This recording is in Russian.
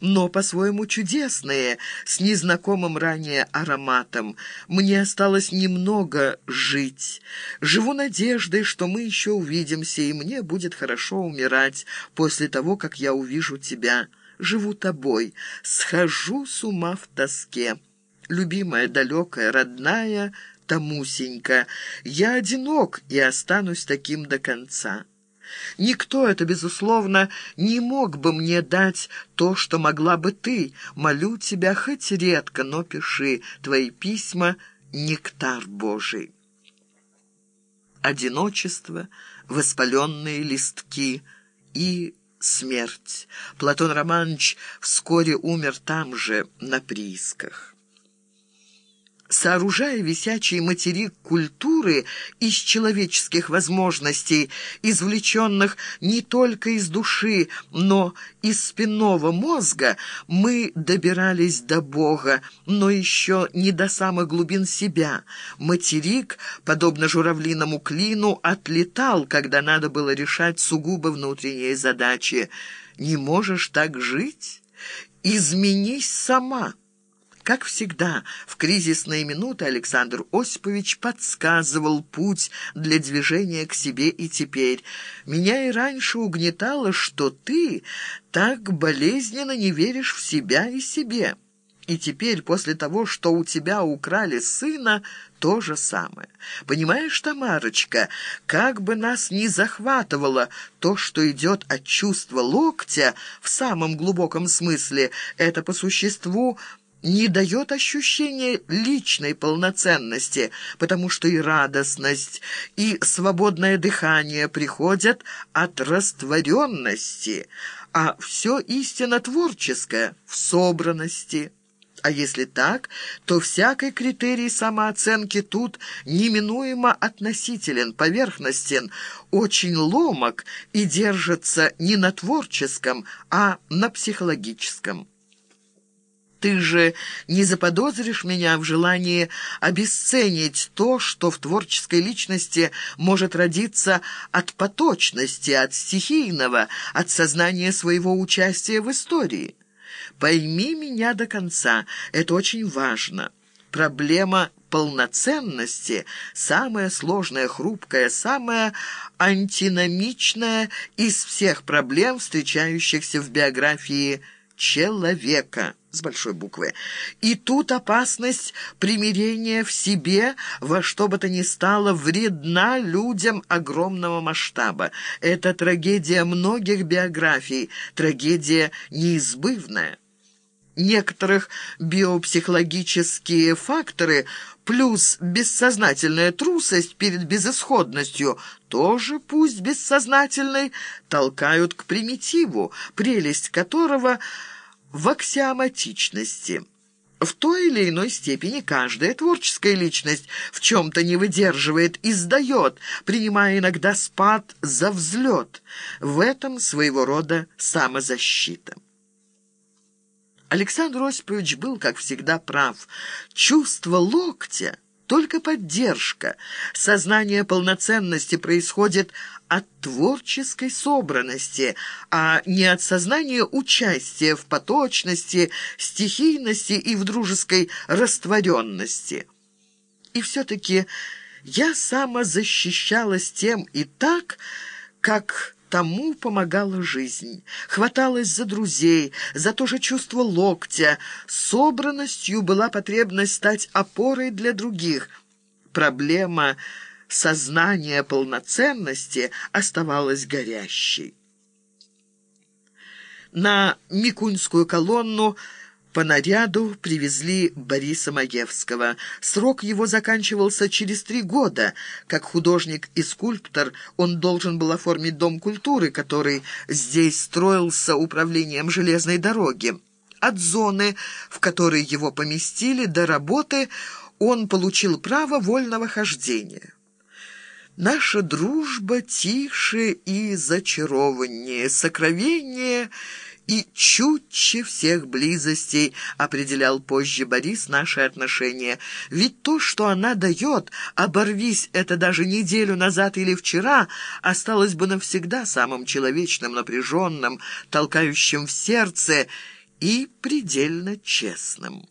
но по-своему чудесные, с незнакомым ранее ароматом. Мне осталось немного жить. Живу надеждой, что мы еще увидимся, и мне будет хорошо умирать после того, как я увижу тебя. Живу тобой, схожу с ума в тоске. Любимая, далекая, родная Тамусенька, я одинок и останусь таким до конца». Никто это, безусловно, не мог бы мне дать то, что могла бы ты. Молю тебя хоть редко, но пиши. Твои письма — нектар Божий. Одиночество, воспаленные листки и смерть. Платон Романович вскоре умер там же, на приисках сооружая висячий материк культуры из человеческих возможностей, извлеченных не только из души, но из спинного мозга, мы добирались до Бога, но еще не до самых глубин себя. Материк, подобно журавлиному клину, отлетал, когда надо было решать сугубо внутренние задачи. «Не можешь так жить? Изменись сама!» Как всегда, в кризисные минуты Александр Осипович подсказывал путь для движения к себе и теперь. Меня и раньше угнетало, что ты так болезненно не веришь в себя и себе. И теперь, после того, что у тебя украли сына, то же самое. Понимаешь, Тамарочка, как бы нас ни захватывало то, что идет от чувства локтя в самом глубоком смысле, это по существу не дает ощущения личной полноценности, потому что и радостность, и свободное дыхание приходят от растворенности, а все истинно творческое в собранности. А если так, то всякий критерий самооценки тут неминуемо относителен, поверхностен, очень ломок и держится не на творческом, а на психологическом. Ты же не заподозришь меня в желании обесценить то, что в творческой личности может родиться от поточности, от стихийного, от сознания своего участия в истории. Пойми меня до конца, это очень важно. Проблема полноценности – самая сложная, хрупкая, самая антиномичная из всех проблем, встречающихся в биографии человека с большой буквы. И тут опасность примирения в себе во что бы то ни стало вредна людям огромного масштаба. Это трагедия многих биографий, трагедия неизбывная. Некоторых биопсихологические факторы плюс бессознательная трусость перед безысходностью, тоже пусть бессознательной, толкают к примитиву, прелесть которого – в аксиоматичности. В той или иной степени каждая творческая личность в чем-то не выдерживает и сдает, принимая иногда спад за взлет. В этом своего рода самозащита. Александр Осипович был, как всегда, прав. Чувство локтя — только поддержка. Сознание полноценности происходит от творческой собранности, а не от сознания участия в поточности, стихийности и в дружеской растворенности. И все-таки я самозащищалась тем и так, как Тому помогала жизнь, хваталась за друзей, за то же чувство локтя. Собранностью была потребность стать опорой для других. Проблема сознания полноценности оставалась горящей. На Микуньскую колонну по наряду привезли Бориса Маевского. Срок его заканчивался через три года. Как художник и скульптор он должен был оформить Дом культуры, который здесь строился управлением железной дороги. От зоны, в которой его поместили, до работы он получил право вольного хождения. Наша дружба тише и зачарованнее, сокровеннее — и чутче всех близостей определял позже Борис наши отношения. Ведь то, что она дает, оборвись это даже неделю назад или вчера, осталось бы навсегда самым человечным, напряженным, толкающим в сердце и предельно честным.